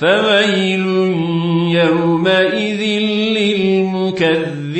فويل يومئذ للمكذبين